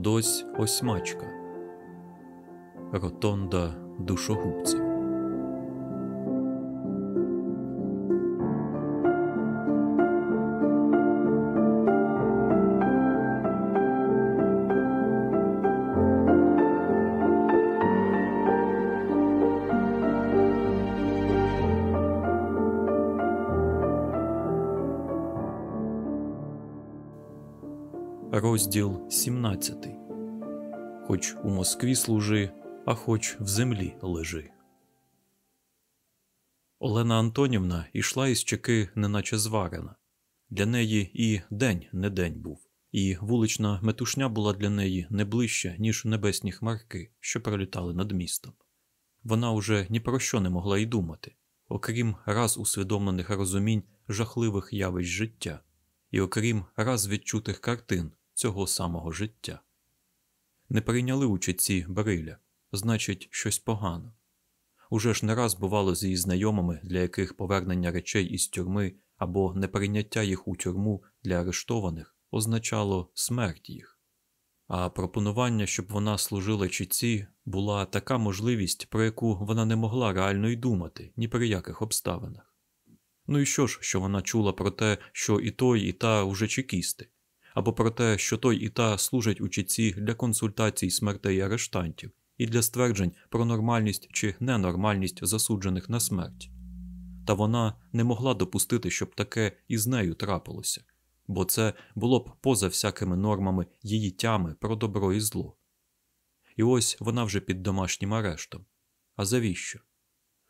Одось осьмачка. Ротонда душогубців. Розділ 17 Хоч у Москві служи, а хоч в землі лежи. Олена Антонівна йшла із чеки, неначе зварена. Для неї і день не день був, і вулична метушня була для неї не ближче, ніж небесні хмарки, що пролітали над містом. Вона уже ні про що не могла й думати, окрім раз усвідомлених розумінь жахливих явищ життя, і окрім раз відчутих картин цього самого життя. Не прийняли у чітці Бриля, значить, щось погано. Уже ж не раз бувало з її знайомими, для яких повернення речей із тюрми або неприйняття їх у тюрму для арештованих означало смерть їх. А пропонування, щоб вона служила чітці, була така можливість, про яку вона не могла реально й думати ні при яких обставинах. Ну і що ж, що вона чула про те, що і той, і та уже чекісти, або про те, що той і та служать у чітці для консультацій смертей арештантів і для стверджень про нормальність чи ненормальність засуджених на смерть. Та вона не могла допустити, щоб таке і з нею трапилося, бо це було б поза всякими нормами її тями про добро і зло. І ось вона вже під домашнім арештом. А завіщо?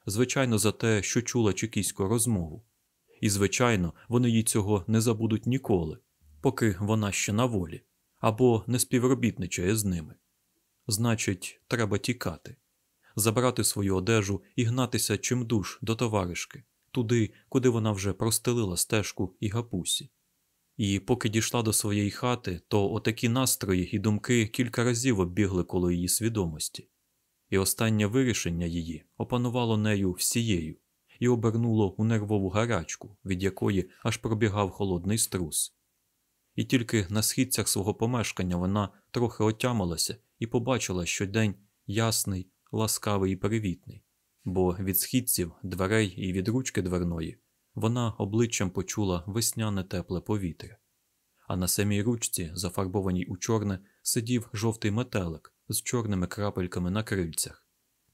Звичайно, за те, що чула чекійську розмову. І, звичайно, вони їй цього не забудуть ніколи, поки вона ще на волі, або не співробітничає з ними. Значить, треба тікати, забрати свою одежу і гнатися чимдуж до товаришки, туди, куди вона вже простелила стежку і гапусі. І поки дійшла до своєї хати, то отакі настрої і думки кілька разів оббігли коло її свідомості, і останнє вирішення її опанувало нею всією і обернуло у нервову гарячку, від якої аж пробігав холодний струс. І тільки на східцях свого помешкання вона трохи отямилася і побачила, що день ясний, ласкавий і привітний, бо від східців, дверей і від ручки дверної вона обличчям почула весняне тепле повітря. А на самій ручці, зафарбованій у чорне, сидів жовтий метелик з чорними крапельками на крильцях.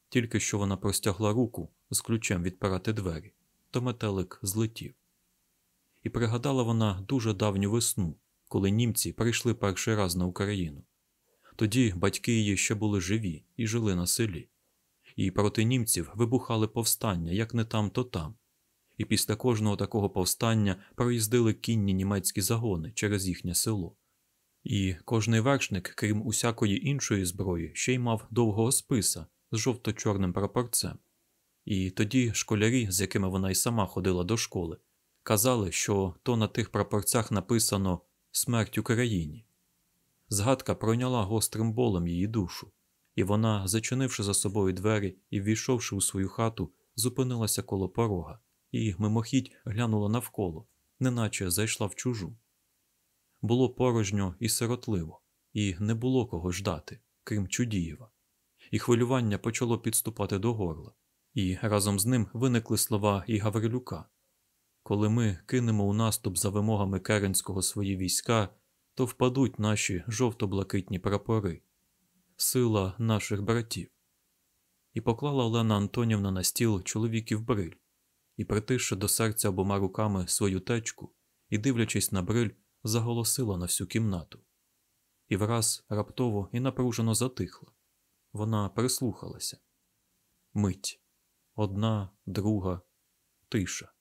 Тільки що вона простягла руку з ключем відпирати двері, то метелик злетів. І пригадала вона дуже давню весну, коли німці прийшли перший раз на Україну. Тоді батьки її ще були живі і жили на селі, і проти німців вибухали повстання як не там, то там. І після кожного такого повстання проїздили кінні німецькі загони через їхнє село. І кожний вершник, крім усякої іншої зброї, ще й мав довгого списа з жовто-чорним прапорцем. І тоді школярі, з якими вона й сама ходила до школи, казали, що то на тих прапорцях написано Смерть Україні. Згадка пройняла гострим болем її душу, і вона, зачинивши за собою двері і ввійшовши у свою хату, зупинилася коло порога і мимохідь глянула навколо, неначе зайшла в чужу. Було порожньо і сиротливо, і не було кого ждати, крім Чудієва, і хвилювання почало підступати до горла, і разом з ним виникли слова і Гаврилюка. Коли ми кинемо у наступ за вимогами Керенського свої війська, то впадуть наші жовто-блакитні прапори, сила наших братів. І поклала Олена Антонівна на стіл чоловіків бриль, і, притисши до серця обома руками свою течку і, дивлячись на бриль, заголосила на всю кімнату. І враз раптово і напружено затихла. Вона прислухалася. Мить одна, друга, тиша.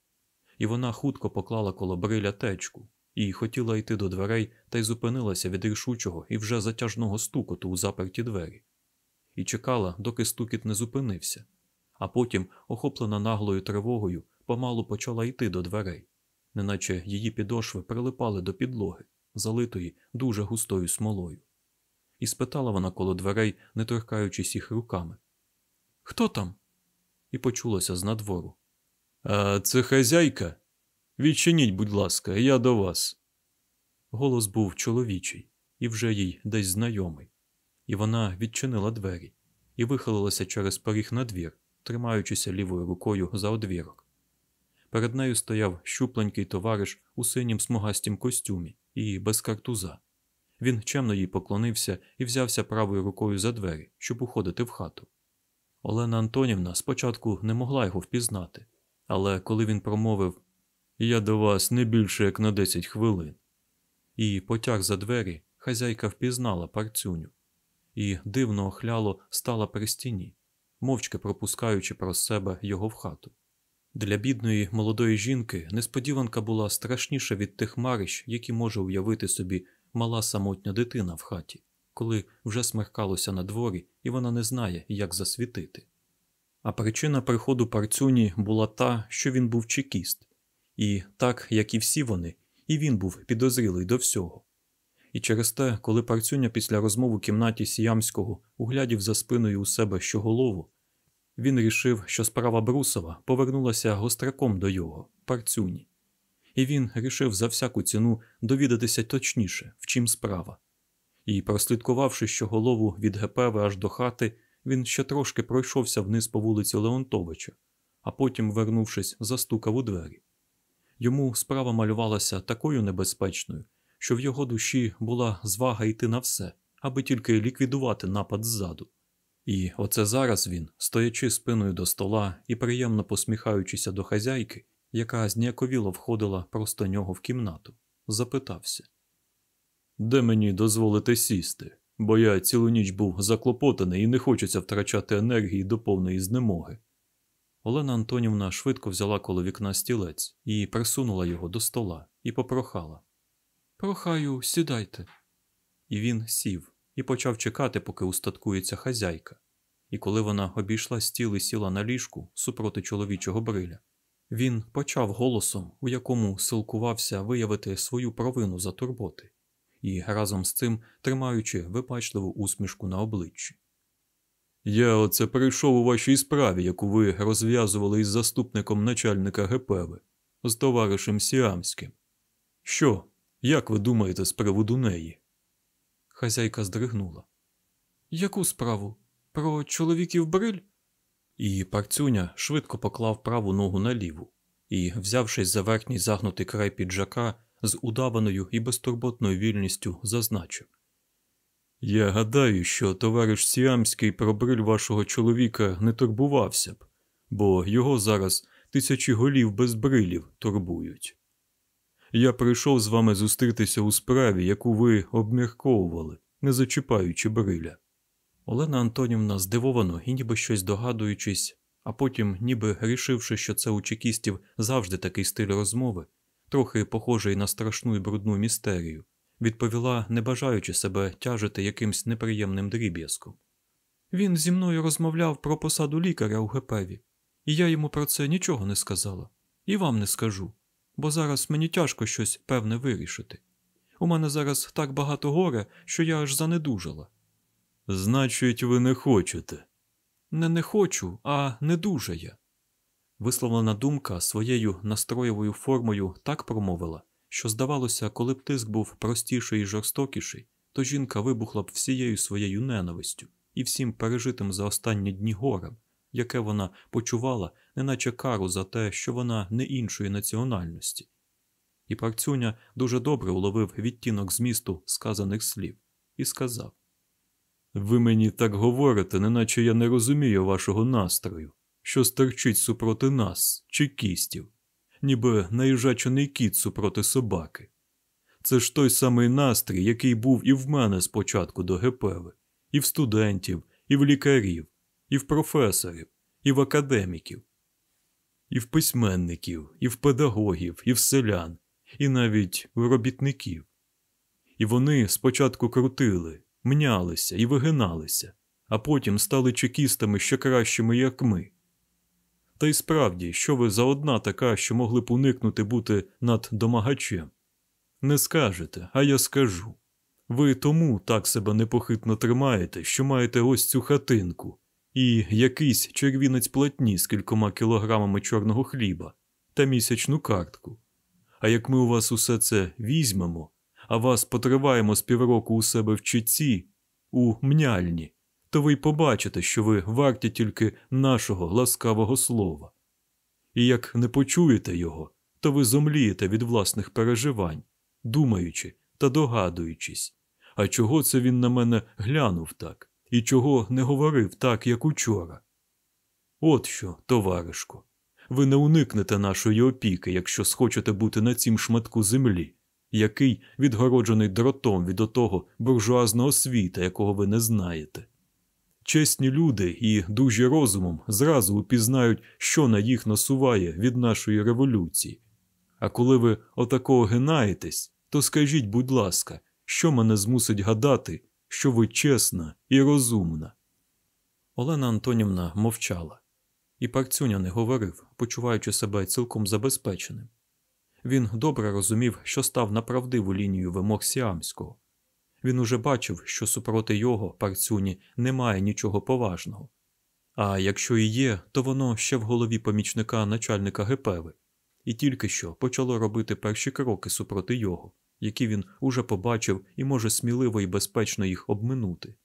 І вона хутко поклала коло бриля течку і хотіла йти до дверей та й зупинилася від рішучого і вже затяжного стукоту у заперті двері, і чекала, доки стукіт не зупинився, а потім, охоплена наглою тривогою, помалу почала йти до дверей, неначе її підошви прилипали до підлоги, залитої дуже густою смолою. І спитала вона коло дверей, не торкаючись їх руками Хто там? І почулося з надвору. А це хазяйка? Відчиніть, будь ласка, я до вас. Голос був чоловічий, і вже їй десь знайомий. І вона відчинила двері і вихилилася через поріг на двір, тримаючися лівою рукою за одвірок. Перед нею стояв щупленький товариш у синім смугастім костюмі і без картуза. Він чемно їй поклонився і взявся правою рукою за двері, щоб уходити в хату. Олена Антонівна спочатку не могла його впізнати, але коли він промовив Я до вас не більше як на 10 хвилин, і потяг за двері, хазяйка впізнала парцюню і дивно охляло стала при стіні, мовчки пропускаючи про себе його в хату. Для бідної молодої жінки несподіванка була страшніша від тих марищ, які може уявити собі мала самотня дитина в хаті, коли вже смеркалося на дворі, і вона не знає, як засвітити. А причина приходу парцюні була та, що він був чекіст, і так, як і всі вони, і він був підозрілий до всього. І через те, коли парцюня після розмови в кімнаті Сіямського углядів за спиною у себе щоголову, він рішив, що справа Брусова повернулася гостраком до його, парцюні, і він рішив за всяку ціну довідатися точніше, в чим справа. І, прослідкувавши щоголову від ГПВ аж до хати, він ще трошки пройшовся вниз по вулиці Леонтовича, а потім, вернувшись, застукав у двері. Йому справа малювалася такою небезпечною, що в його душі була звага йти на все, аби тільки ліквідувати напад ззаду. І оце зараз він, стоячи спиною до стола і приємно посміхаючися до хазяйки, яка зніяковіло входила просто нього в кімнату, запитався Де мені дозволити сісти? Бо я цілу ніч був заклопотаний і не хочеться втрачати енергії до повної знемоги. Олена Антонівна швидко взяла коло вікна стілець і присунула його до стола і попрохала Прохаю, сідайте. І він сів і почав чекати, поки устаткується хазяйка. І коли вона обійшла стіл і сіла на ліжку супроти чоловічого бриля, він почав голосом, у якому силкувався виявити свою провину за турботи, і разом з цим тримаючи випачливу усмішку на обличчі. Я оце прийшов у вашій справі, яку ви розв'язували із заступником начальника ГПВ, з товаришем Сіамським. Що, як ви думаєте з приводу неї? Хазяйка здригнула. Яку справу? Про чоловіків бриль? І парцюня швидко поклав праву ногу на ліву і, взявшись за верхній загнутий край піджака, з удаваною і безтурботною вільністю зазначив Я гадаю, що товариш Сіамський про бриль вашого чоловіка не турбувався б, бо його зараз тисячі голів без брилів турбують. Я прийшов з вами зустрітися у справі, яку ви обмірковували, не зачіпаючи бриля. Олена Антонівна здивовано і ніби щось догадуючись, а потім, ніби рішивши, що це у чекістів завжди такий стиль розмови, трохи похожий на страшну і брудну містерію, відповіла, не бажаючи себе тяжити якимсь неприємним дріб'язком. Він зі мною розмовляв про посаду лікаря у ГПВі, і я йому про це нічого не сказала, і вам не скажу бо зараз мені тяжко щось певне вирішити. У мене зараз так багато горе, що я аж занедужала. Значить, ви не хочете? Не не хочу, а не дуже я. Висловлена думка своєю настроєвою формою так промовила, що, здавалося, коли б тиск був простіший і жорстокіший, то жінка вибухла б всією своєю ненавистю і всім пережитим за останні дні горем, яке вона почувала, неначе кару за те, що вона не іншої національності. І парцюня дуже добре уловив відтінок змісту сказаних слів і сказав: Ви мені так говорите, неначе я не розумію вашого настрою, що стерчить супроти нас, чекістів, ніби наїжачений кіт супроти собаки. Це ж той самий настрій, який був і в мене спочатку до ГПВ, і в студентів, і в лікарів, і в професорів, і в академіків, і в письменників, і в педагогів, і в селян, і навіть в робітників. І вони спочатку крутили, мнялися і вигиналися, а потім стали чекістами ще кращими, як ми. Та й справді, що ви за одна така, що могли б уникнути бути над домагачем? Не скажете, а я скажу. Ви тому так себе непохитно тримаєте, що маєте ось цю хатинку, і якийсь червінець платні з кількома кілограмами чорного хліба та місячну картку. А як ми у вас усе це візьмемо, а вас потриваємо з півроку у себе в чіці, у мняльні, то ви й побачите, що ви варті тільки нашого ласкавого слова. І як не почуєте його, то ви зомлієте від власних переживань, думаючи та догадуючись, а чого це він на мене глянув так, і чого не говорив так, як учора. От що, товаришко, ви не уникнете нашої опіки, якщо схочете бути на цім шматку землі, який відгороджений дротом від отого буржуазного світа, якого ви не знаєте. Чесні люди і дужі розумом зразу упізнають, що на їх насуває від нашої революції. А коли ви отакого гинаєтесь, то скажіть, будь ласка, що мене змусить гадати, що ви чесна і розумна. Олена Антонівна мовчала, і парцюня не говорив, почуваючи себе цілком забезпеченим. Він добре розумів, що став на правдиву лінію вимог Сіамського. Він уже бачив, що супроти його парцюні немає нічого поважного. А якщо і є, то воно ще в голові помічника начальника ГПВ, і тільки що почало робити перші кроки супроти його, які він уже побачив і може сміливо і безпечно їх обминути.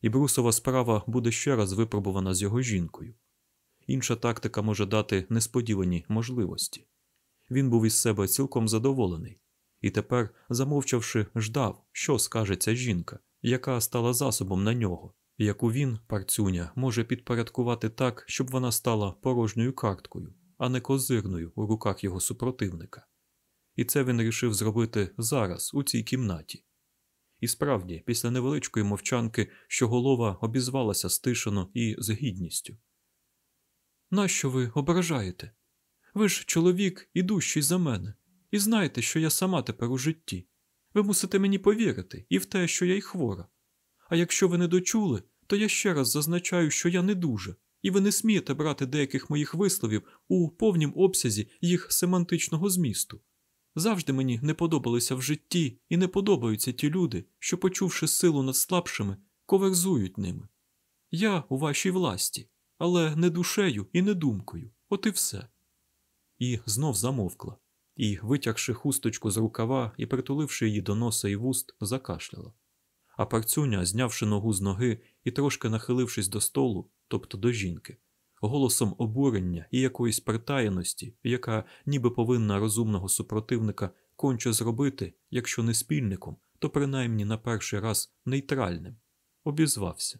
І брусова справа буде ще раз випробувана з його жінкою. Інша тактика може дати несподівані можливості. Він був із себе цілком задоволений, і тепер, замовчавши, ждав, що скаже ця жінка, яка стала засобом на нього, яку він, парцюня, може підпорядкувати так, щоб вона стала порожньою карткою, а не козирною у руках його супротивника. І це він рішив зробити зараз, у цій кімнаті. І справді, після невеличкої мовчанки, що голова обізвалася стишено і з гідністю. Нащо ви ображаєте? Ви ж чоловік ідущий за мене, і знаєте, що я сама тепер у житті. Ви мусите мені повірити і в те, що я й хвора. А якщо ви не дочули, то я ще раз зазначаю, що я не дуже, і ви не смієте брати деяких моїх висловів у повнім обсязі їх семантичного змісту. Завжди мені не подобалися в житті і не подобаються ті люди, що, почувши силу над слабшими, коверзують ними. Я у вашій власті, але не душею і не думкою, от і все. І знов замовкла, і, витягши хусточку з рукава і притуливши її до носа і вуст, закашляла. А парцюня, знявши ногу з ноги і трошки нахилившись до столу, тобто до жінки, голосом обурення і якоїсь притаєності, яка ніби повинна розумного супротивника конче зробити, якщо не спільником, то принаймні на перший раз нейтральним, обізвався.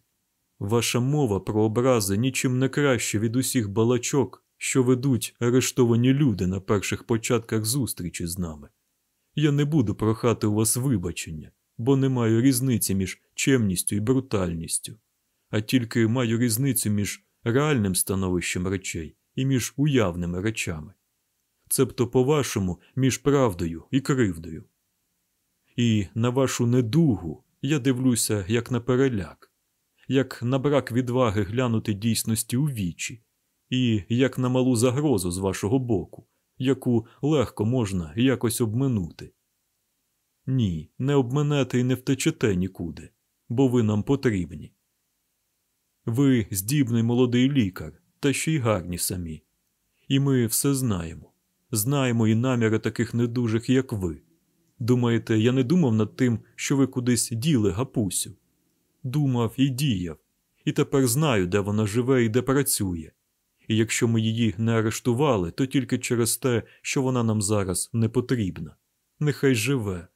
Ваша мова про образи нічим не краще від усіх балачок, що ведуть арештовані люди на перших початках зустрічі з нами. Я не буду прохати у вас вибачення, бо не маю різниці між чемністю і брутальністю, а тільки маю різницю між реальним становищем речей і між уявними речами, цебто, по-вашому, між правдою і кривдою. І на вашу недугу я дивлюся як на переляк, як на брак відваги глянути дійсності у вічі, і як на малу загрозу з вашого боку, яку легко можна якось обминути. Ні, не обминете і не втечете нікуди, бо ви нам потрібні. Ви здібний молодий лікар, та ще й гарні самі. І ми все знаємо. Знаємо і наміри таких недужих, як ви. Думаєте, я не думав над тим, що ви кудись діли гапусю? Думав і діяв, і тепер знаю, де вона живе і де працює. І якщо ми її не арештували, то тільки через те, що вона нам зараз не потрібна. Нехай живе.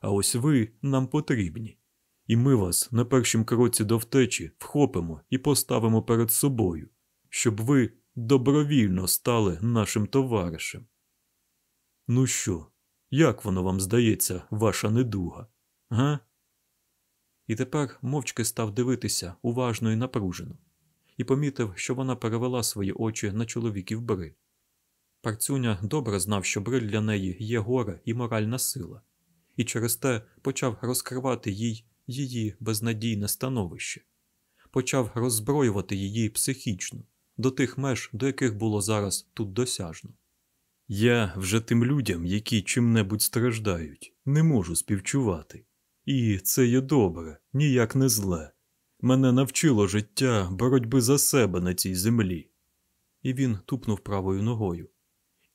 А ось ви нам потрібні і ми вас на першім кроці до втечі вхопимо і поставимо перед собою, щоб ви добровільно стали нашим товаришем. Ну що, як воно вам здається, ваша недуга, га? І тепер мовчки став дивитися уважно і напружено, і помітив, що вона перевела свої очі на чоловіків бри. Парцюня добре знав, що бриль для неї є горе і моральна сила, і через те почав розкривати їй її безнадійне становище, почав роззброювати її психічно, до тих меж, до яких було зараз тут досяжно. Я вже тим людям, які чим-небудь страждають, не можу співчувати. І це є добре, ніяк не зле. Мене навчило життя боротьби за себе на цій землі. І він тупнув правою ногою.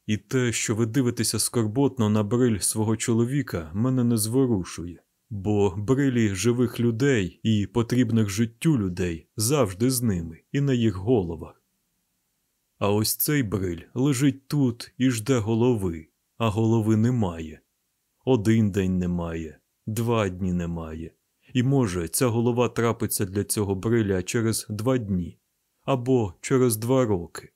І те, що ви дивитеся скорботно на бриль свого чоловіка, мене не зворушує, бо брилі живих людей і потрібних життю людей завжди з ними і на їх головах. А ось цей бриль лежить тут і жде голови, а голови немає. Один день немає, два дні немає. І може ця голова трапиться для цього бриля через два дні або через два роки.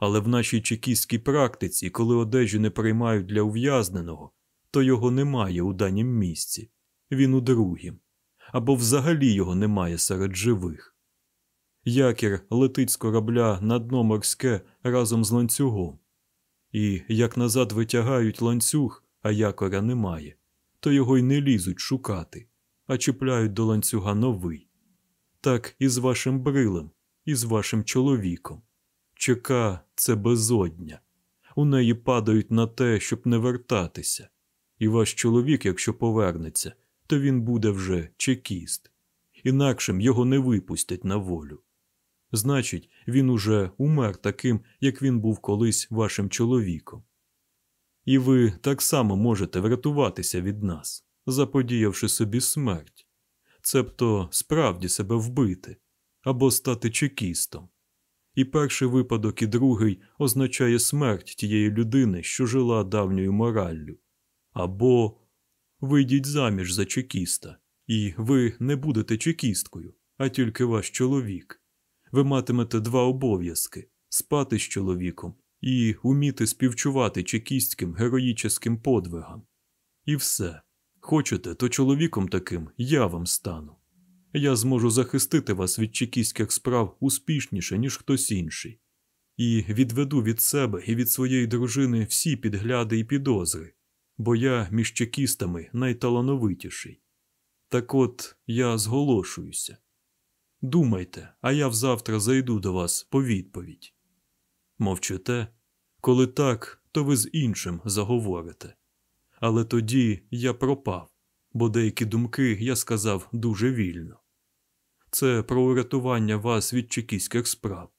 Але в нашій чекістській практиці, коли одежі не приймають для ув'язненого, то його немає у данім місці, він у другім, або взагалі його немає серед живих. Якір летить з корабля на дно морське разом з ланцюгом, і як назад витягають ланцюг, а якоря немає, то його й не лізуть шукати, а чіпляють до ланцюга новий. Так і з вашим брилем, і з вашим чоловіком. Чека це безодня. У неї падають на те, щоб не вертатися. І ваш чоловік, якщо повернеться, то він буде вже чекіст. Інакшим його не випустять на волю. Значить, він уже умер таким, як він був колись вашим чоловіком. І ви так само можете врятуватися від нас, заподіявши собі смерть, цебто справді себе вбити або стати чекістом. І перший випадок, і другий означає смерть тієї людини, що жила давньою мораллю. Або вийдіть заміж за чекіста, і ви не будете чекісткою, а тільки ваш чоловік. Ви матимете два обов'язки спати з чоловіком і уміти співчувати чекістським героїческим подвигам. І все. Хочете, то чоловіком таким я вам стану. Я зможу захистити вас від чекістських справ успішніше, ніж хтось інший, і відведу від себе і від своєї дружини всі підгляди і підозри, бо я між чекістами найталановитіший. Так от я зголошуюся. Думайте, а я взавтра зайду до вас по відповідь. Мовчите, коли так, то ви з іншим заговорите. Але тоді я пропав, бо деякі думки я сказав дуже вільно. Це про урятування вас від чекістських справ.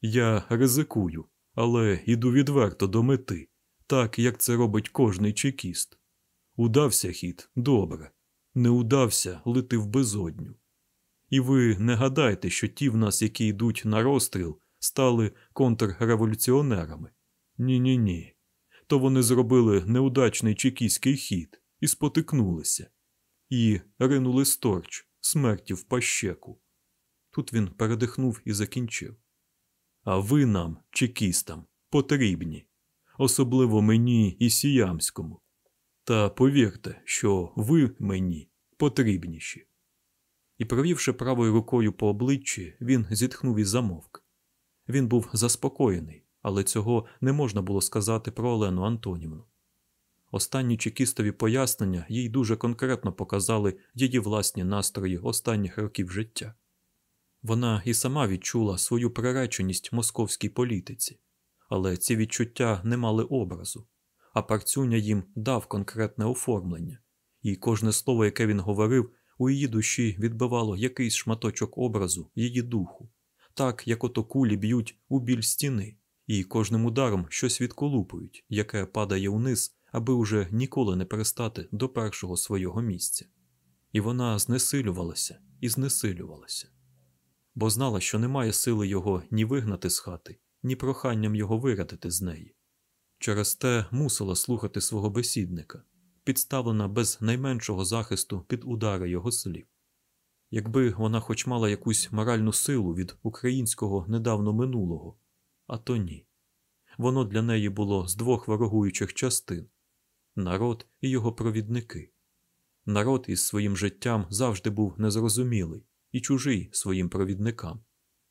Я ризикую, але йду відверто до мети, так як це робить кожний чекіст. Удався хід добре, не удався лети в безодню. І ви не гадайте, що ті в нас, які йдуть на розстріл, стали контрреволюціонерами. Ні ні ні. То вони зробили неудачний чекістський хід і спотикнулися, і ринули сторч смерті в пащеку. Тут він передихнув і закінчив. А ви нам, чекістам, потрібні, особливо мені і сіямському. Та повірте, що ви мені потрібніші. І, провівши правою рукою по обличчі, він зітхнув і замовк. Він був заспокоєний, але цього не можна було сказати про Олену Антонівну. Останні чекістові пояснення їй дуже конкретно показали її власні настрої останніх років життя. Вона і сама відчула свою приреченість московській політиці, але ці відчуття не мали образу, а парцюня їм дав конкретне оформлення, і кожне слово, яке він говорив, у її душі відбивало якийсь шматочок образу її духу, так як ото кулі б'ють у біль стіни, і кожним ударом щось відколупують, яке падає униз аби уже ніколи не перестати до першого свого місця. І вона знесилювалася і знесилювалася, бо знала, що немає сили його ні вигнати з хати, ні проханням його вирятити з неї. Через те мусила слухати свого бесідника, підставлена без найменшого захисту під удари його слів. Якби вона хоч мала якусь моральну силу від українського недавно минулого, а то ні. Воно для неї було з двох ворогуючих частин народ і його провідники. Народ із своїм життям завжди був незрозумілий і чужий своїм провідникам,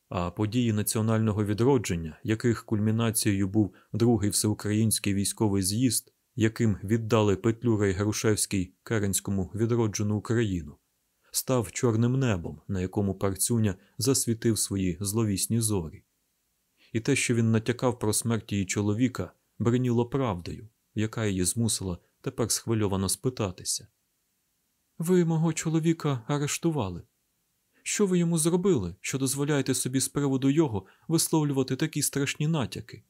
а події національного відродження, яких кульмінацією був другий всеукраїнський військовий з'їзд, яким віддали Петлюра й Грушевський Керенському відроджену Україну, став чорним небом, на якому парцюня засвітив свої зловісні зорі. І те, що він натякав про смерть її чоловіка, бриніло правдою, яка її змусила тепер схвильовано спитатися. Ви мого чоловіка арештували. Що ви йому зробили, що дозволяєте собі з приводу його висловлювати такі страшні натяки?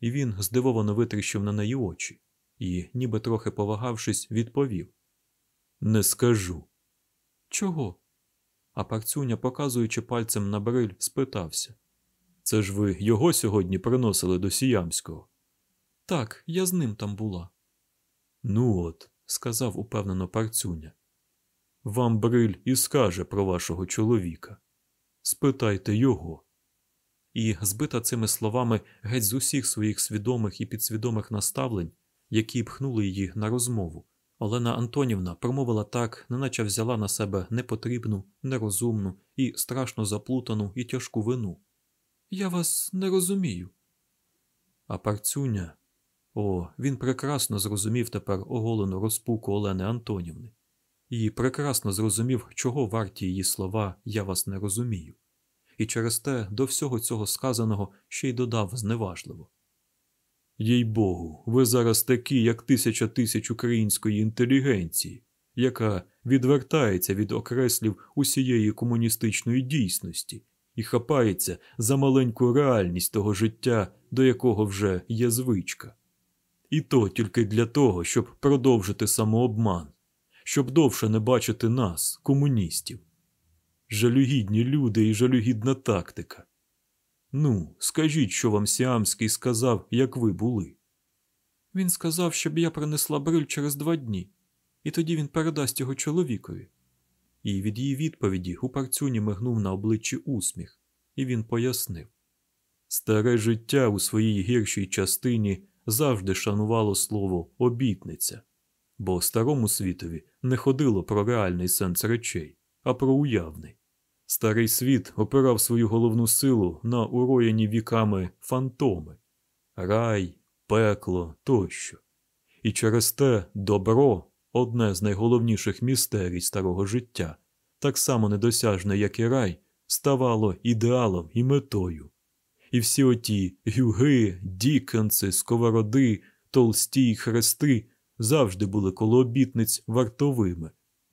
і він здивовано витріщив на неї очі і, ніби трохи повагавшись, відповів Не скажу. Чого? А парцюня, показуючи пальцем на бриль, спитався Це ж ви його сьогодні приносили до Сіямського? Так, я з ним там була. Ну от, сказав упевнено парцюня. Вам бриль і скаже про вашого чоловіка. Спитайте його. І, збита цими словами геть з усіх своїх свідомих і підсвідомих наставлень, які пхнули її на розмову, Олена Антонівна промовила так, неначе взяла на себе непотрібну, нерозумну і страшно заплутану і тяжку вину. Я вас не розумію. А парцюня. О, він прекрасно зрозумів тепер оголену розпуку Олени Антонівни, і прекрасно зрозумів, чого варті її слова Я вас не розумію, і через те до всього цього сказаного ще й додав зневажливо. Їй Богу, ви зараз такі, як тисяча тисяч української інтелігенції, яка відвертається від окреслів усієї комуністичної дійсності і хапається за маленьку реальність того життя, до якого вже є звичка. І то тільки для того, щоб продовжити самообман, щоб довше не бачити нас, комуністів. Жалюгідні люди і жалюгідна тактика. Ну, скажіть, що вам Сіамський сказав, як ви були. Він сказав, щоб я принесла бриль через два дні, і тоді він передасть його чоловікові. І від її відповіді у парцюні мигнув на обличчі усміх, і він пояснив старе життя у своїй гіршій частині завжди шанувало слово обітниця, бо старому світові не ходило про реальний сенс речей, а про уявний. Старий світ опирав свою головну силу на уроєні віками фантоми, рай, пекло тощо. І через те добро одне з найголовніших містерій старого життя, так само недосяжне, як і рай, ставало ідеалом і метою. І всі оті гюги, дікенси, сковороди, толсті й хрести завжди були коло обітниць вартовими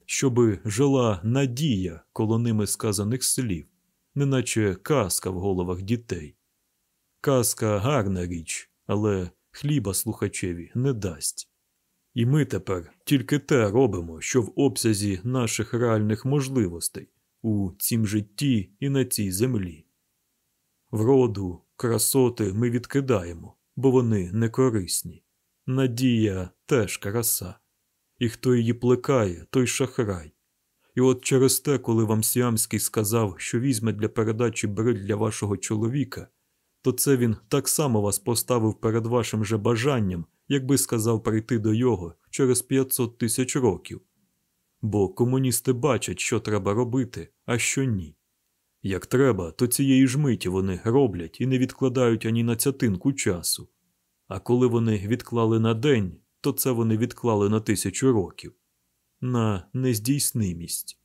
щоби жила надія коло ними сказаних слів, неначе казка в головах дітей. Казка гарна річ, але хліба слухачеві не дасть. І ми тепер тільки те робимо, що в обсязі наших реальних можливостей у цім житті і на цій землі. Вроду, красоти ми відкидаємо, бо вони не корисні. Надія теж краса і хто її плекає, той шахрай. І от через те, коли вам Сіамський сказав, що візьме для передачі бриль для вашого чоловіка, то це він так само вас поставив перед вашим же бажанням, якби сказав прийти до його через 500 тисяч років. Бо комуністи бачать, що треба робити, а що ні. Як треба, то цієї ж миті вони роблять і не відкладають ані на цятинку часу. А коли вони відклали на день, то це вони відклали на тисячу років, на нездійснимість.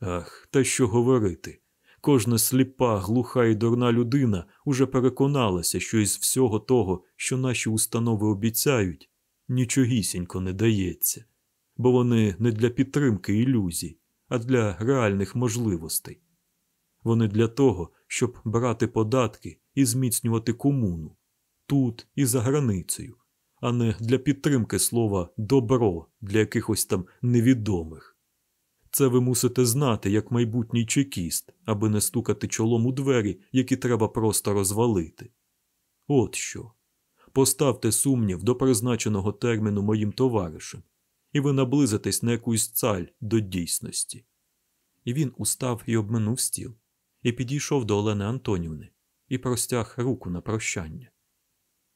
Ах, та що говорити. Кожна сліпа, глуха і дурна людина уже переконалася, що із всього того, що наші установи обіцяють, нічогісінько не дається, бо вони не для підтримки ілюзій, а для реальних можливостей. Вони для того, щоб брати податки і зміцнювати комуну тут і за границею, а не для підтримки слова добро для якихось там невідомих. Це ви мусите знати як майбутній чекіст, аби не стукати чолом у двері, які треба просто розвалити. От що. Поставте сумнів до призначеного терміну моїм товаришем, і ви наблизитесь на якусь цаль до дійсності. І він устав і обминув стіл, і підійшов до Олени Антонівни і простяг руку на прощання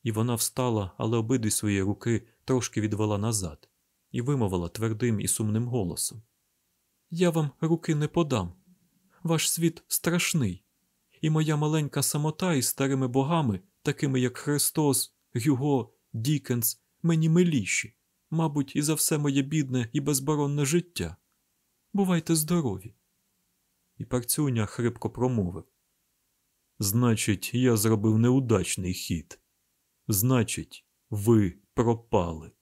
і вона встала, але обидві свої руки трошки відвела назад і вимовила твердим і сумним голосом: Я вам руки не подам. Ваш світ страшний, і моя маленька самота із старими богами, такими як Христос, Гюго, Дікенс, мені миліші, мабуть, і за все моє бідне і безборонне життя. Бувайте здорові. І парцюня хрипко промовив Значить, я зробив неудачний хід. Значить, ви пропали.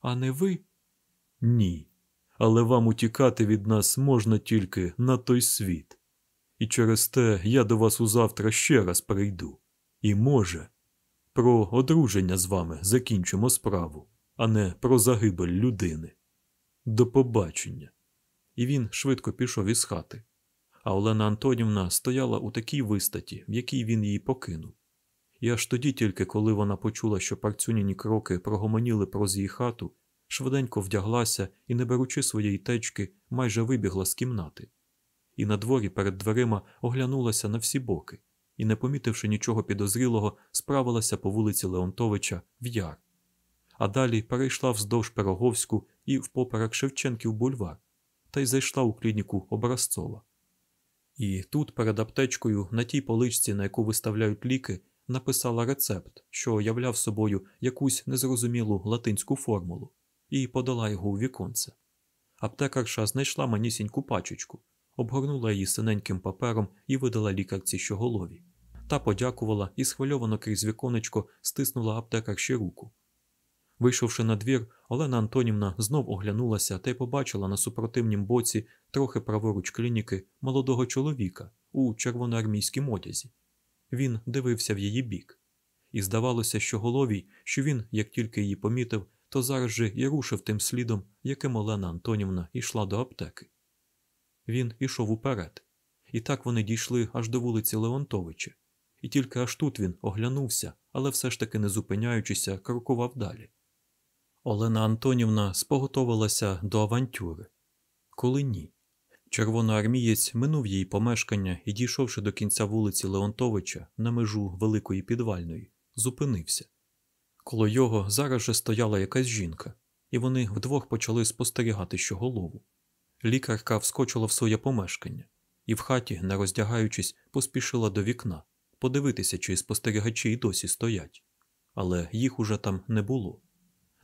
А не ви? Ні. Але вам утікати від нас можна тільки на той світ. І через те я до вас узавтра ще раз прийду. І може, Про одруження з вами закінчимо справу, а не про загибель людини. До побачення. І він швидко пішов із хати. А Олена Антонівна стояла у такій вистаті, в якій він її покинув. І аж тоді, тільки коли вона почула, що парцюніні кроки прогомоніли проз її хату, швиденько вдяглася і, не беручи своєї течки, майже вибігла з кімнати. І на дворі перед дверима оглянулася на всі боки і, не помітивши нічого підозрілого, справилася по вулиці Леонтовича в яр. А далі перейшла вздовж Пироговську і впоперек Шевченків бульвар, та й зайшла у клініку Образцова. І тут, перед аптечкою, на тій поличці, на яку виставляють ліки, написала рецепт, що являв собою якусь незрозумілу латинську формулу, і подала його у віконце. Аптекарша знайшла манісіньку пачечку, обгорнула її синеньким папером і видала лікарці щоголові. Та подякувала і схвильовано крізь віконечко стиснула аптекарші руку. Вийшовши на двір, Олена Антонівна знов оглянулася та й побачила на супротивнім боці трохи праворуч клініки молодого чоловіка у червоноармійськім одязі. Він дивився в її бік, і здавалося, що головій, що він, як тільки її помітив, то зараз же і рушив тим слідом, яким Олена Антонівна йшла до аптеки. Він ішов уперед, і так вони дійшли аж до вулиці Леонтовича, і тільки аж тут він оглянувся, але все ж таки не зупиняючися, крокував далі. Олена Антонівна споготовилася до авантюри. Коли ні. Червоноармієць минув її помешкання і, дійшовши до кінця вулиці Леонтовича на межу великої підвальної, зупинився. Коло його зараз же стояла якась жінка, і вони вдвох почали спостерігати щоголову. Лікарка вскочила в своє помешкання і в хаті, не роздягаючись, поспішила до вікна подивитися, чи спостерігачі й досі стоять. Але їх уже там не було.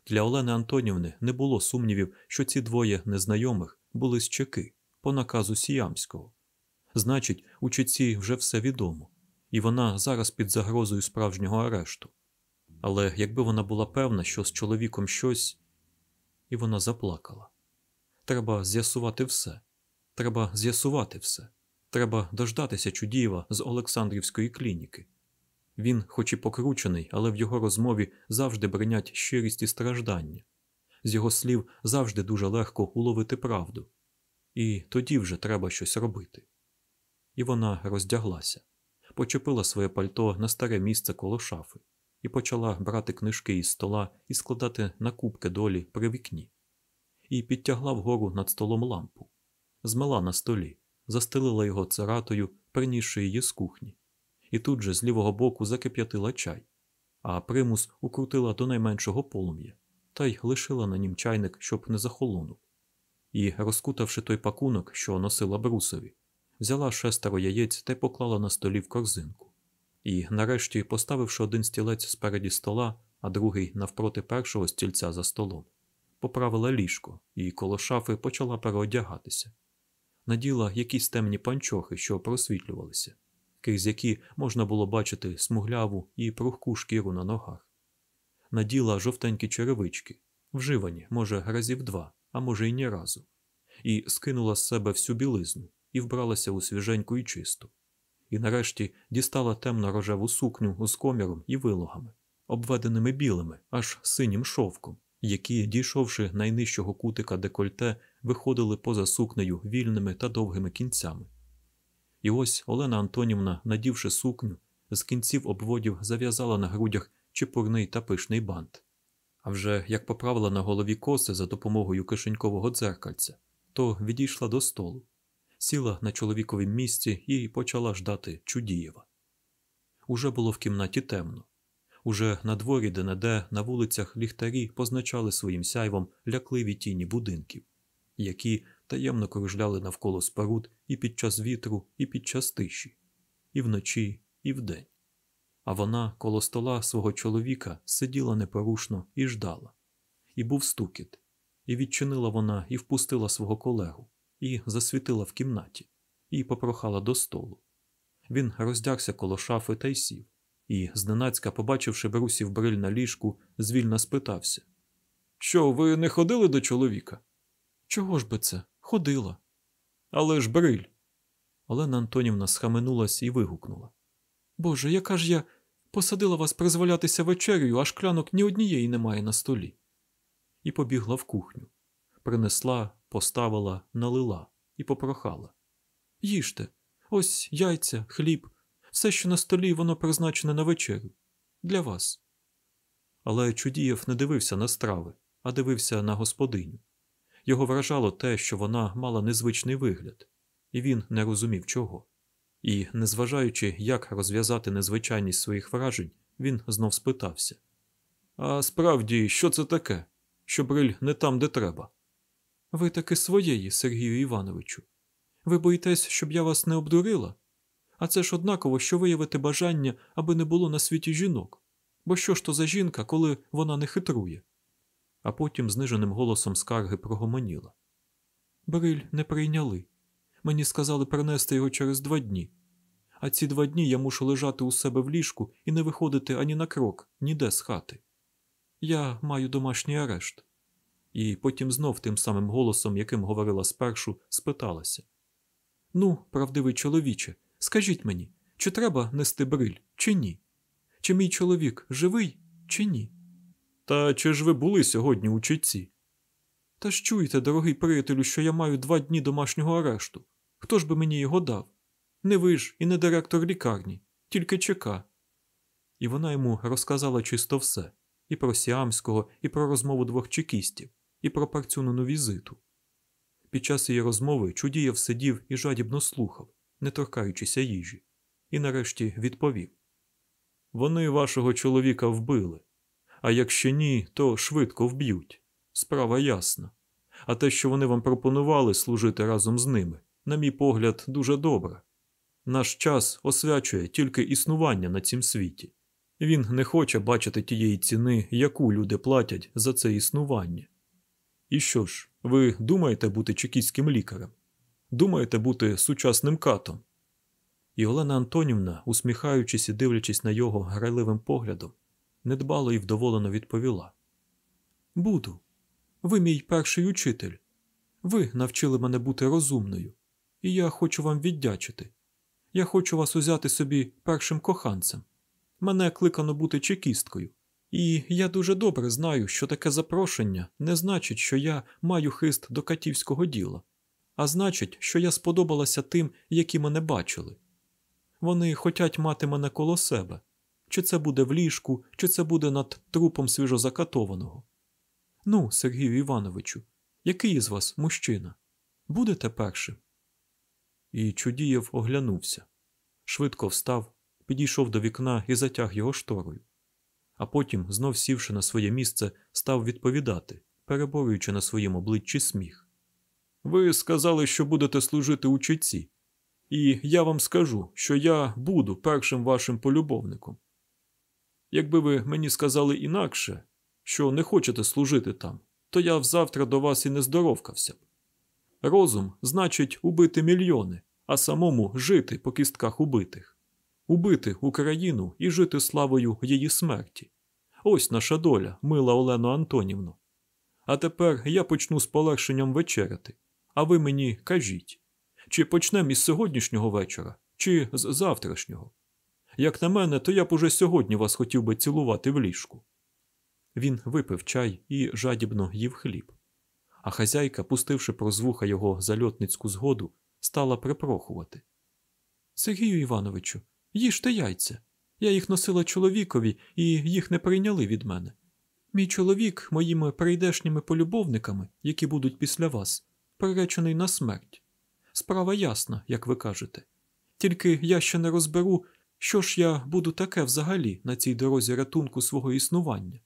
Для Олени Антонівни не було сумнівів, що ці двоє незнайомих були з чеки по наказу Сіямського. Значить, у чеці вже все відомо, і вона зараз під загрозою справжнього арешту. Але якби вона була певна, що з чоловіком щось, і вона заплакала. Треба з'ясувати все. Треба з'ясувати все. Треба дождатися Чудієва з Олександрівської клініки. Він, хоч і покручений, але в його розмові завжди бринять щирість і страждання. З його слів завжди дуже легко уловити правду. І тоді вже треба щось робити. І вона роздяглася, почепила своє пальто на старе місце коло шафи і почала брати книжки із стола і складати на кубки долі при вікні, і підтягла вгору над столом лампу, змила на столі, застелила його царатою, принісши її з кухні, і тут же з лівого боку закип'ятила чай, а примус укрутила до найменшого полум'я та й лишила на нім чайник, щоб не захолонув. І, розкутавши той пакунок, що носила брусові, взяла шестеро яєць та й поклала на столі в корзинку. І, нарешті, поставивши один стілець спереді стола, а другий навпроти першого стільця за столом, поправила ліжко і коло шафи почала переодягатися. Наділа якісь темні панчохи, що просвітлювалися, крізь які можна було бачити смугляву і прухку шкіру на ногах. Наділа жовтенькі черевички, вживані, може, разів два, а може, й ні разу, і скинула з себе всю білизну і вбралася у свіженьку і чисту і нарешті дістала темно рожеву сукню з коміром і вилогами, обведеними білими, аж синім шовком, які, дійшовши найнижчого кутика декольте, виходили поза сукнею вільними та довгими кінцями. І ось Олена Антонівна, надівши сукню, з кінців обводів зав'язала на грудях чепурний та пишний бант. А вже як поправила на голові коси за допомогою кишенькового дзеркальця, то відійшла до столу сіла на чоловіковім місці і почала ждати Чудієва. Уже було в кімнаті темно. Уже на дворі де-не-де на вулицях ліхтарі позначали своїм сяйвом лякливі тіні будинків, які таємно кружляли навколо споруд і під час вітру, і під час тиші, і вночі, і вдень. А вона коло стола свого чоловіка сиділа непорушно і ждала. І був стукіт, і відчинила вона і впустила свого колегу і засвітила в кімнаті, і попрохала до столу. Він роздягся коло шафи та й сів, і, зненацька, побачивши брусів бриль на ліжку, звільно спитався Що, ви не ходили до чоловіка? Чого ж би це? Ходила. Але ж бриль. Олена Антонівна схаменулась і вигукнула. Боже, яка ж я Посадила вас призволятися вечерею, а шклянок ні однієї немає на столі. І побігла в кухню. Принесла, поставила, налила і попрохала. Їжте, ось яйця, хліб, все, що на столі, воно призначене на вечерю. Для вас. Але Чудієв не дивився на страви, а дивився на господиню. Його вражало те, що вона мала незвичний вигляд, і він не розумів чого. І, незважаючи, як розв'язати незвичайність своїх вражень, він знов спитався: А справді, що це таке? Що бриль не там, де треба? Ви таки своєї, Сергію Івановичу. Ви боїтесь, щоб я вас не обдурила? А це ж однаково, що виявити бажання, аби не було на світі жінок. Бо що ж то за жінка, коли вона не хитрує? А потім зниженим голосом скарги прогомоніла. Бриль не прийняли. Мені сказали принести його через два дні. А ці два дні я мушу лежати у себе в ліжку і не виходити ані на крок, ніде з хати. Я маю домашній арешт. І потім знов тим самим голосом, яким говорила спершу, спиталася: Ну, правдивий чоловіче, скажіть мені, чи треба нести бриль, чи ні? Чи мій чоловік живий, чи ні? Та чи ж ви були сьогодні у чітці? Та ж чуєте, дорогий приятелю, що я маю два дні домашнього арешту. Хто ж би мені його дав? Не ви ж і не директор лікарні, тільки ЧК. І вона йому розказала чисто все і про Сіамського, і про розмову двох чекістів, і про парцюнену візиту. Під час її розмови Чудієв сидів і жадібно слухав, не торкаючися їжі, і нарешті відповів Вони вашого чоловіка вбили, а якщо ні, то швидко вб'ють. Справа ясна. А те, що вони вам пропонували служити разом з ними, на мій погляд, дуже добре. Наш час освячує тільки існування на цім світі. Він не хоче бачити тієї ціни, яку люди платять за це існування. І що ж, ви думаєте бути чекістським лікарем? Думаєте бути сучасним катом? І Олена Антонівна, усміхаючись і дивлячись на його грайливим поглядом, недбало і вдоволено відповіла: Буду. Ви мій перший учитель. Ви навчили мене бути розумною, і я хочу вам віддячити. Я хочу вас узяти собі першим коханцем. Мене кликано бути чекісткою, і я дуже добре знаю, що таке запрошення не значить, що я маю хист до катівського діла, а значить, що я сподобалася тим, які мене бачили. Вони хочуть мати мене коло себе, чи це буде в ліжку, чи це буде над трупом свіжозакатованого. Ну, Сергію Івановичу, який із вас мужчина? Будете першим? І Чудієв оглянувся, швидко встав, підійшов до вікна і затяг його шторою. А потім, знов сівши на своє місце, став відповідати, переборюючи на своєму обличчі сміх. Ви сказали, що будете служити у читці, і я вам скажу, що я буду першим вашим полюбовником. Якби ви мені сказали інакше, що не хочете служити там, то я взавтра до вас і не здоровкався б. Розум значить убити мільйони, а самому жити по кістках убитих, убити Україну і жити славою її смерті. Ось наша доля, мила Олено Антонівно. А тепер я почну з полегшенням вечеряти, а ви мені кажіть, чи почнемо із сьогоднішнього вечора, чи з завтрашнього. Як на мене, то я б уже сьогодні вас хотів би цілувати в ліжку. Він випив чай і жадібно їв хліб а хазяйка, пустивши проз вуха його зальотницьку згоду, стала припрохувати. Сергію Івановичу, їжте яйця. Я їх носила чоловікові, і їх не прийняли від мене. Мій чоловік моїми прийдешніми полюбовниками, які будуть після вас, приречений на смерть. Справа ясна, як ви кажете. Тільки я ще не розберу, що ж я буду таке взагалі на цій дорозі рятунку свого існування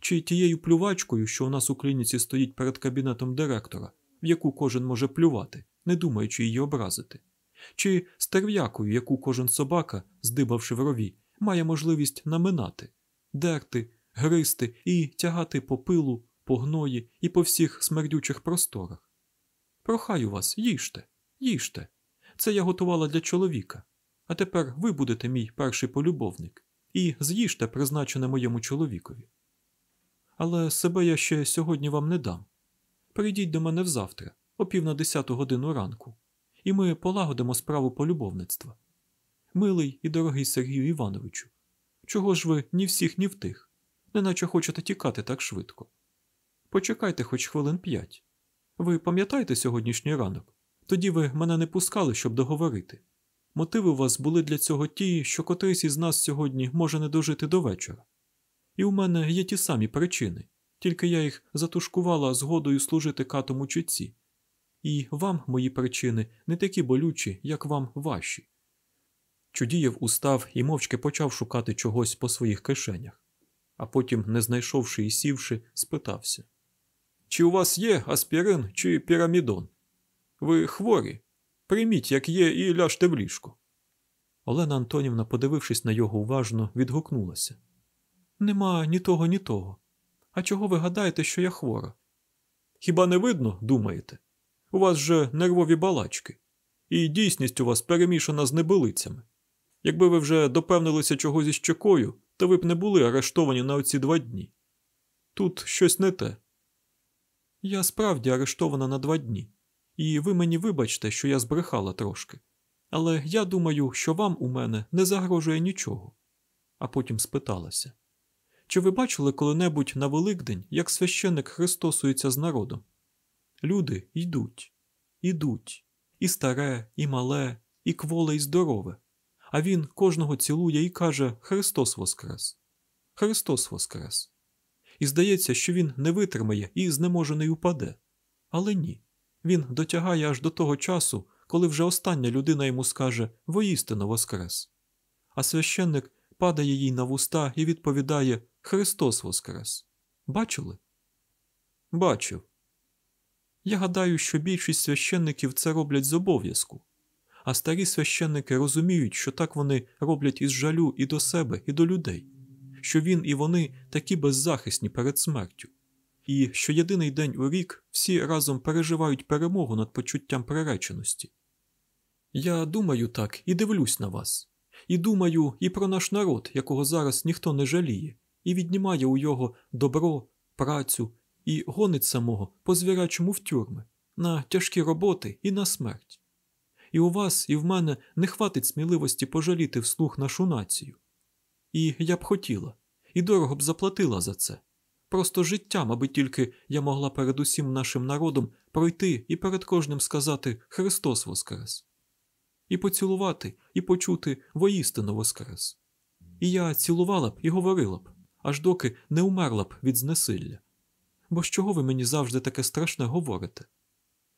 чи тією плювачкою, що у нас у клініці стоїть перед кабінетом директора, в яку кожен може плювати, не думаючи її образити, чи стерв'якою, яку кожен собака, здибавши в рові, має можливість наминати, дерти, гристи і тягати по пилу, по гної і по всіх смердючих просторах. Прохаю вас, їжте, їжте. Це я готувала для чоловіка. А тепер ви будете мій перший полюбовник, і з'їжте призначене моєму чоловікові але себе я ще сьогодні вам не дам. Прийдіть до мене взавтра, о пів на десяту годину ранку, і ми полагодимо справу полюбовництва. Милий і дорогий Сергію Івановичу, чого ж ви ні всіх, ні в тих, неначе хочете тікати так швидко. Почекайте хоч хвилин п'ять. Ви пам'ятаєте сьогоднішній ранок? Тоді ви мене не пускали, щоб договорити. Мотиви у вас були для цього ті, що котрийсь із нас сьогодні може не дожити до вечора. І у мене є ті самі причини, тільки я їх затушкувала згодою служити катому чутці. І вам мої причини не такі болючі, як вам ваші. Чудієв устав і мовчки почав шукати чогось по своїх кишенях, а потім, не знайшовши і сівши, спитався Чи у вас є аспірин чи пірамідон? Ви хворі? Прийміть, як є, і ляжте в ліжко. Олена Антонівна, подивившись на його уважно, відгукнулася. Нема ні того, ні того. А чого ви гадаєте, що я хвора? Хіба не видно, думаєте? У вас же нервові балачки, і дійсність у вас перемішана з небилицями. Якби ви вже допевнилися чогось із чекою, то ви б не були арештовані на оці два дні. Тут щось не те. Я справді арештована на два дні, і ви мені вибачте, що я збрехала трошки. Але я думаю, що вам у мене не загрожує нічого. А потім спиталася чи ви бачили коли-небудь на Великдень, як священник христосується з народом? Люди йдуть, ідуть, і старе, і мале, і кволе, і здорове. А він кожного цілує і каже Христос Воскрес! Христос Воскрес! І здається, що він не витримає і знеможений упаде. Але ні. Він дотягає аж до того часу, коли вже остання людина йому скаже воістину Воскрес. А священник падає їй на вуста і відповідає Христос Воскрес. Бачили? Бачив. Я гадаю, що більшість священників це роблять з обов'язку, а старі священники розуміють, що так вони роблять із жалю і до себе, і до людей, що він і вони такі беззахисні перед смертю, і що єдиний день у рік всі разом переживають перемогу над почуттям приреченості. Я думаю так і дивлюсь на вас, і думаю і про наш народ, якого зараз ніхто не жаліє, і віднімає у його добро, працю і гонить самого по звірячому в тюрми, на тяжкі роботи і на смерть. І у вас, і в мене не хватить сміливості пожаліти вслух нашу націю. І я б хотіла, і дорого б заплатила за це. Просто життям, аби тільки я могла перед усім нашим народом пройти і перед кожним сказати Христос Воскрес, і поцілувати, і почути воістину Воскрес. І я цілувала б і говорила б, аж доки не умерла б від знесилля. Бо з чого ви мені завжди таке страшне говорите?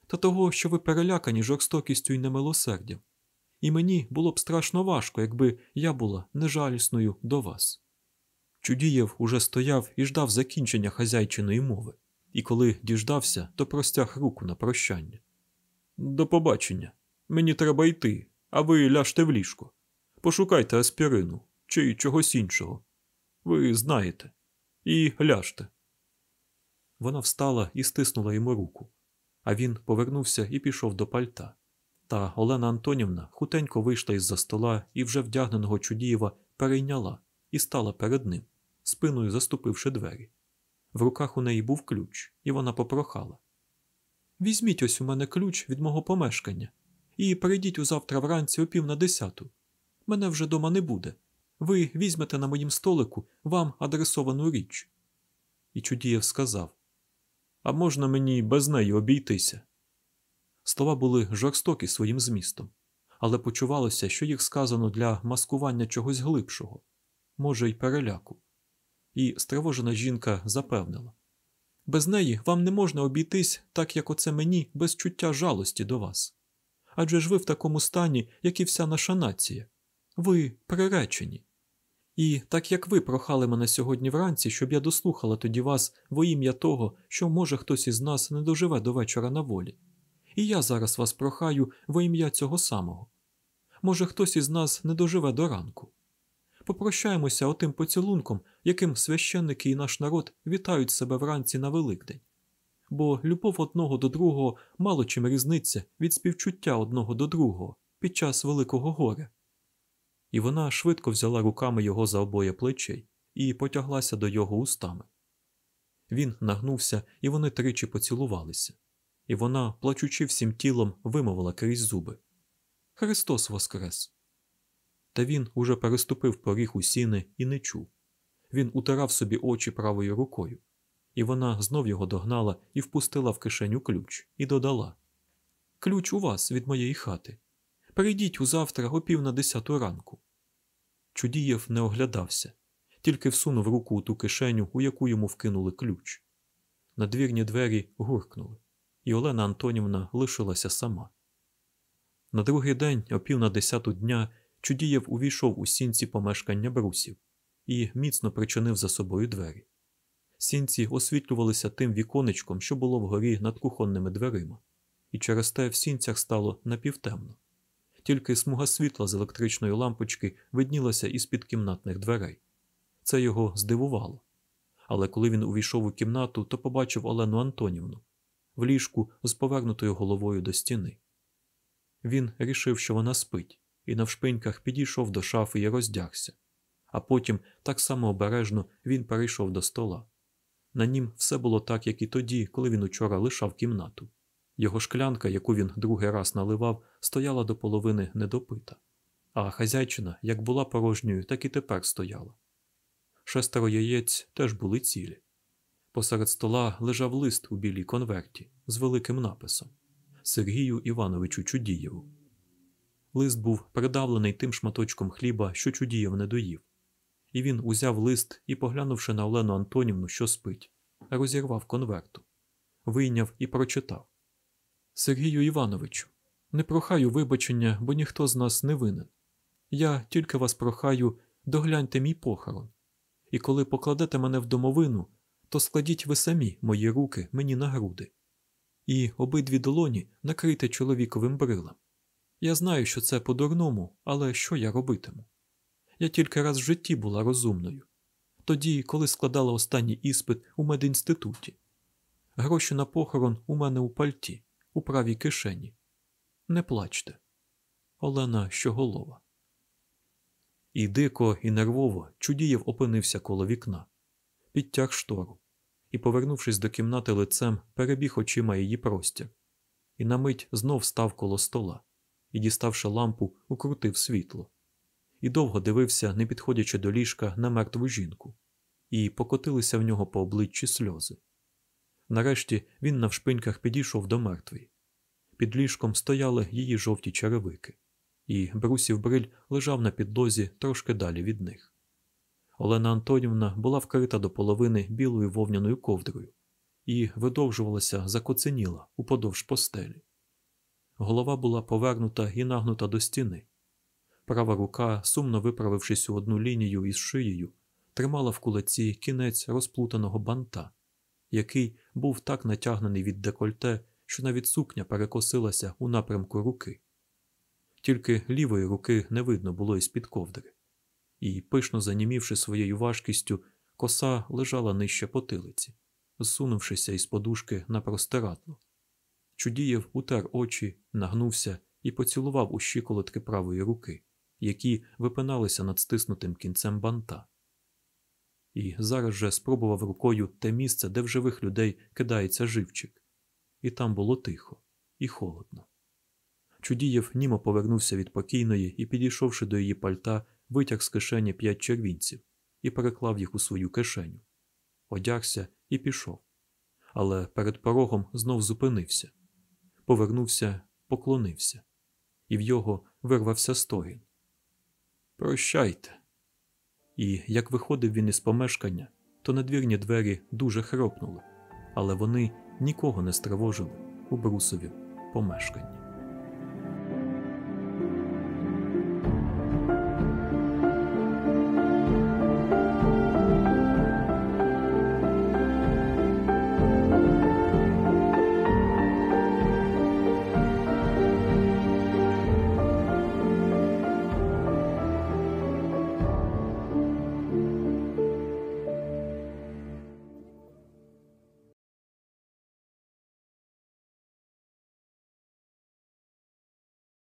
Та того, що ви перелякані жорстокістю і немилосердям, і мені було б страшно важко, якби я була нежалісною до вас. Чудієв уже стояв і ждав закінчення хазяйчиної мови, і коли діждався, то простяг руку на прощання. До побачення. Мені треба йти, а ви ляжте в ліжко. Пошукайте аспірину чи чогось іншого. Ви знаєте. І ляжте. Вона встала і стиснула йому руку, а він повернувся і пішов до пальта. Та Олена Антонівна хутенько вийшла із за стола і вже вдягненого Чудієва перейняла і стала перед ним, спиною заступивши двері. В руках у неї був ключ, і вона попрохала Візьміть ось у мене ключ від мого помешкання і прийдіть узавтра вранці о пів на десяту. Мене вже дома не буде. Ви візьмете на моїм столику вам адресовану річ. І Чудієв сказав А можна мені без неї обійтися? Слова були жорстокі своїм змістом, але почувалося, що їх сказано для маскування чогось глибшого, може, й переляку. І стривожена жінка запевнила без неї вам не можна обійтись, так як оце мені, без чуття жалості до вас. Адже ж ви в такому стані, як і вся наша нація. Ви приречені. І так як ви прохали мене сьогодні вранці, щоб я дослухала тоді вас во ім'я того, що, може, хтось із нас не доживе до вечора на волі. І я зараз вас прохаю во ім'я цього самого. Може, хтось із нас не доживе до ранку. Попрощаємося отим поцілунком, яким священники і наш народ вітають себе вранці на Великдень. Бо любов одного до другого мало чим різниця від співчуття одного до другого під час Великого горя і вона швидко взяла руками його за обоє плечей і потяглася до його устами. Він нагнувся, і вони тричі поцілувалися, і вона, плачучи всім тілом, вимовила крізь зуби Христос Воскрес! Та він уже переступив поріг у сіни і не чув. Він утирав собі очі правою рукою, і вона знов його догнала і впустила в кишеню ключ і додала: Ключ у вас від моєї хати. Прийдіть узавтра о пів на десяту ранку. Чудієв не оглядався, тільки всунув руку у ту кишеню, у яку йому вкинули ключ. Надвірні двері гуркнули, і Олена Антонівна лишилася сама. На другий день, о пів на десяту дня, Чудієв увійшов у сінці помешкання брусів і міцно причинив за собою двері. Сінці освітлювалися тим віконечком, що було вгорі над кухонними дверима, і через те в сінцях стало напівтемно. Тільки смуга світла з електричної лампочки виднілася із під кімнатних дверей. Це його здивувало. Але коли він увійшов у кімнату, то побачив Олену Антонівну в ліжку з повернутою головою до стіни. Він рішив, що вона спить, і навшпиньках підійшов до шафи і роздягся. А потім, так само обережно, він перейшов до стола. На нім все було так, як і тоді, коли він учора лишав кімнату. Його шклянка, яку він другий раз наливав, стояла до половини недопита, а хазяйчина як була порожньою, так і тепер стояла. Шестеро яєць теж були цілі. Посеред стола лежав лист у білій конверті з великим написом Сергію Івановичу Чудієву. Лист був придавлений тим шматочком хліба, що Чудієв не доїв, і він узяв лист і, поглянувши на Олену Антонівну, що спить, розірвав конверту, вийняв і прочитав Сергію Івановичу, не прохаю вибачення, бо ніхто з нас не винен. Я тільки вас прохаю, догляньте мій похорон, і коли покладете мене в домовину, то складіть ви самі мої руки мені на груди, і обидві долоні накрийте чоловіковим брилем. Я знаю, що це по-дурному, але що я робитиму? Я тільки раз в житті була розумною. Тоді, коли складала останній іспит у медінституті. Гроші на похорон у мене у пальті, у правій кишені. Не плачте. Олена щоголова. І дико, і нервово Чудієв опинився коло вікна, підтяг штору і, повернувшись до кімнати лицем, перебіг очима її простір, і на мить знов став коло стола і, діставши лампу, укрутив світло, і довго дивився, не підходячи до ліжка на мертву жінку, і покотилися в нього по обличчі сльози. Нарешті він на вшпиньках підійшов до мертвої. Під ліжком стояли її жовті черевики, і брусів бриль лежав на підлозі трошки далі від них. Олена Антонівна була вкрита до половини білою вовняною ковдрою і видовжувалася закоценіла уподовж постелі. Голова була повернута і нагнута до стіни. Права рука, сумно виправившись у одну лінію із шиєю, тримала в кулаці кінець розплутаного банта, який був так натягнений від декольте, що навіть сукня перекосилася у напрямку руки. Тільки лівої руки не видно було із під ковдри, і, пишно занімівши своєю важкістю, коса лежала нижче потилиці, зсунувшися із подушки на простирадло. Чудієв утер очі, нагнувся і поцілував у щиколотки правої руки, які випиналися над стиснутим кінцем банта. І зараз же спробував рукою те місце, де в живих людей кидається живчик, і там було тихо і холодно. Чудієв німо повернувся від покійної і, підійшовши до її пальта, витяг з кишені п'ять червінців і переклав їх у свою кишеню, одягся і пішов. Але перед порогом знов зупинився повернувся, поклонився, і в його вирвався стогін. Прощайте. І як виходив він із помешкання, то надвірні двері дуже хропнули, але вони нікого не стривожили у брусові помешканні.